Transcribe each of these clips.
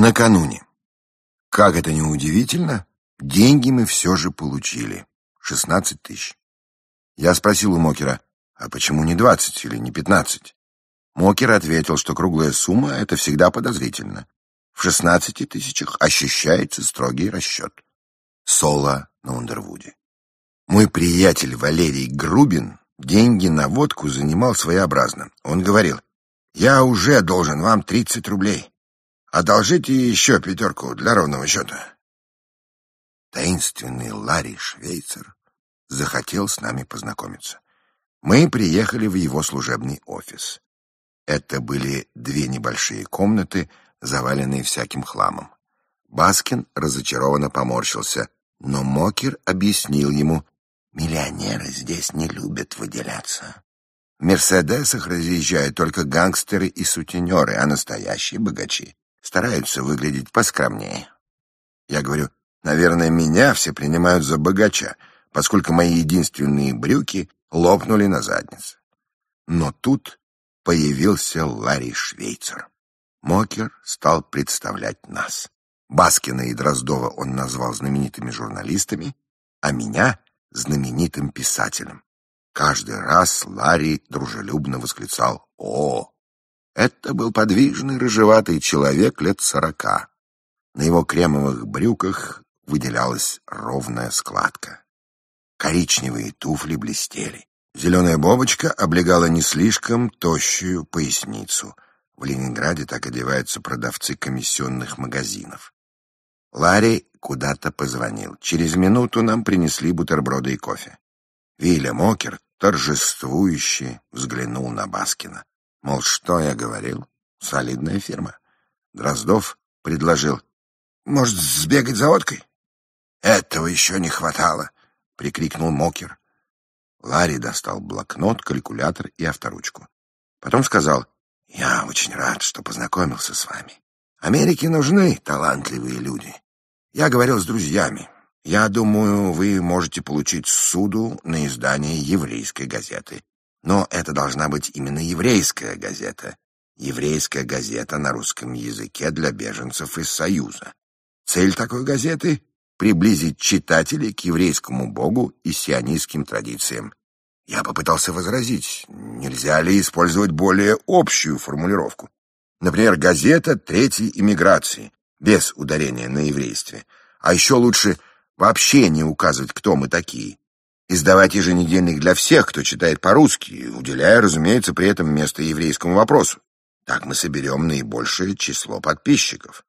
Накануне. Как это не удивительно, деньги мы все же получили. 16 тысяч. Я спросил у Мокера, а почему не 20 или не 15? Мокер ответил, что круглая сумма — это всегда подозрительно. В 16 тысячах ощущается строгий расчет. Соло на Ундервуде. Мой приятель Валерий Грубин деньги на водку занимал своеобразно. Он говорил, «Я уже должен вам 30 рублей. Одолжите еще пятерку для ровного счета». Таинственный Ларри Швейцер захотел с нами познакомиться. Мы приехали в его служебный офис. Это были две небольшие комнаты, заваленные всяким хламом. Баскин разочарованно поморщился, но Мокер объяснил ему, «Миллионеры здесь не любят выделяться. В «Мерседесах» разъезжают только гангстеры и сутенеры, а настоящие богачи стараются выглядеть поскромнее». Я говорю, «Наверное, меня все принимают за богача, поскольку мои единственные брюки лопнули на заднице». Но тут появился Ларри Швейцер. Мокер стал представлять нас. Баскина и Дроздова он назвал знаменитыми журналистами, а меня — знаменитым писателем. Каждый раз Ларри дружелюбно восклицал «О!». Это был подвижный рыжеватый человек лет сорока. На его кремовых брюках выделялась ровная складка. Коричневые туфли блестели. Зеленая бобочка облегала не слишком тощую поясницу. В Ленинграде так одеваются продавцы комиссионных магазинов. Ларри куда-то позвонил. Через минуту нам принесли бутерброды и кофе. Виля Мокер торжествующе взглянул на Баскина. Мол, что я говорил? Солидная фирма. Дроздов предложил. Может, сбегать за водкой? Этого еще не хватало, прикрикнул Мокер. Ларри достал блокнот, калькулятор и авторучку. Потом сказал, «Я очень рад, что познакомился с вами. Америке нужны талантливые люди. Я говорил с друзьями. Я думаю, вы можете получить суду на издание еврейской газеты. Но это должна быть именно еврейская газета. Еврейская газета на русском языке для беженцев из Союза. Цель такой газеты — приблизить читателей к еврейскому богу и сионистским традициям. Я попытался возразить, нельзя ли использовать более общую формулировку. Например, газета третьей иммиграции, без ударения на еврействе. А еще лучше вообще не указывать, кто мы такие. Издавать еженедельник для всех, кто читает по-русски, уделяя, разумеется, при этом место еврейскому вопросу. Так мы соберем наибольшее число подписчиков.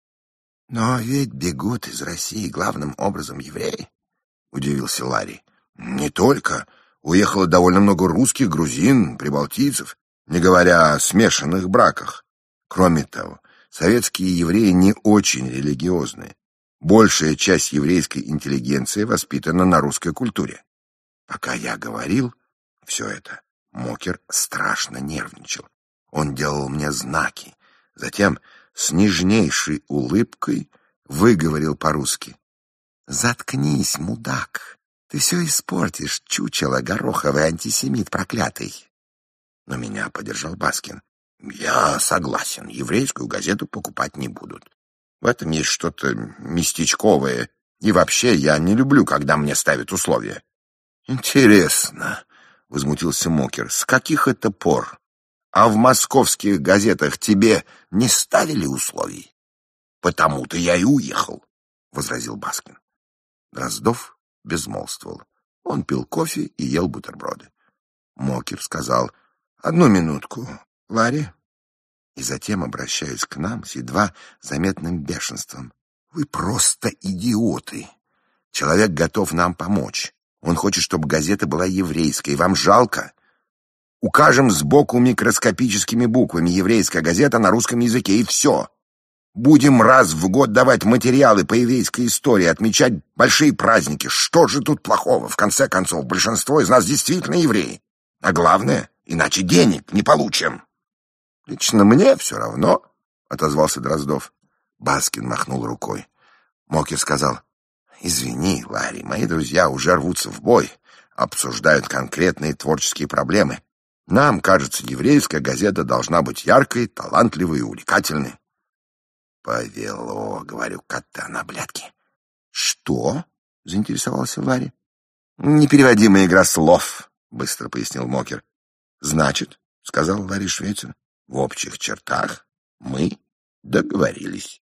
Но ведь бегут из России главным образом евреи, — удивился Ларри. Не только. Уехало довольно много русских, грузин, прибалтийцев, не говоря о смешанных браках. Кроме того, советские евреи не очень религиозные. Большая часть еврейской интеллигенции воспитана на русской культуре. Пока я говорил все это, Мокер страшно нервничал. Он делал мне знаки. Затем с нежнейшей улыбкой выговорил по-русски. «Заткнись, мудак! Ты все испортишь, чучело гороховый антисемит проклятый!» Но меня поддержал Баскин. Я согласен, еврейскую газету покупать не будут. В этом есть что-то местечковое. И вообще я не люблю, когда мне ставят условия. Интересно, возмутился Мокер. С каких это пор? А в московских газетах тебе не ставили условий? Потому-то я и уехал, возразил Баскин. Дроздов безмолвствовал. Он пил кофе и ел бутерброды. Мокер сказал, «Одну минутку, Ларри, и затем обращаюсь к нам с едва заметным бешенством. Вы просто идиоты. Человек готов нам помочь. Он хочет, чтобы газета была еврейской. Вам жалко? Укажем сбоку микроскопическими буквами «Еврейская газета» на русском языке, и все. Будем раз в год давать материалы по еврейской истории, отмечать большие праздники. Что же тут плохого? В конце концов, большинство из нас действительно евреи. А главное, иначе денег не получим. Лично мне все равно, — отозвался Дроздов. Баскин махнул рукой. Мокер сказал, — Извини, Ларри, мои друзья уже рвутся в бой, обсуждают конкретные творческие проблемы. Нам, кажется, еврейская газета должна быть яркой, талантливой и увлекательной. Повело, говорю, кота на блядки. Что? заинтересовался Ларри. Непереводимая игра слов, быстро пояснил Мокер. Значит, сказал Ларри Швейцер, в общих чертах мы договорились.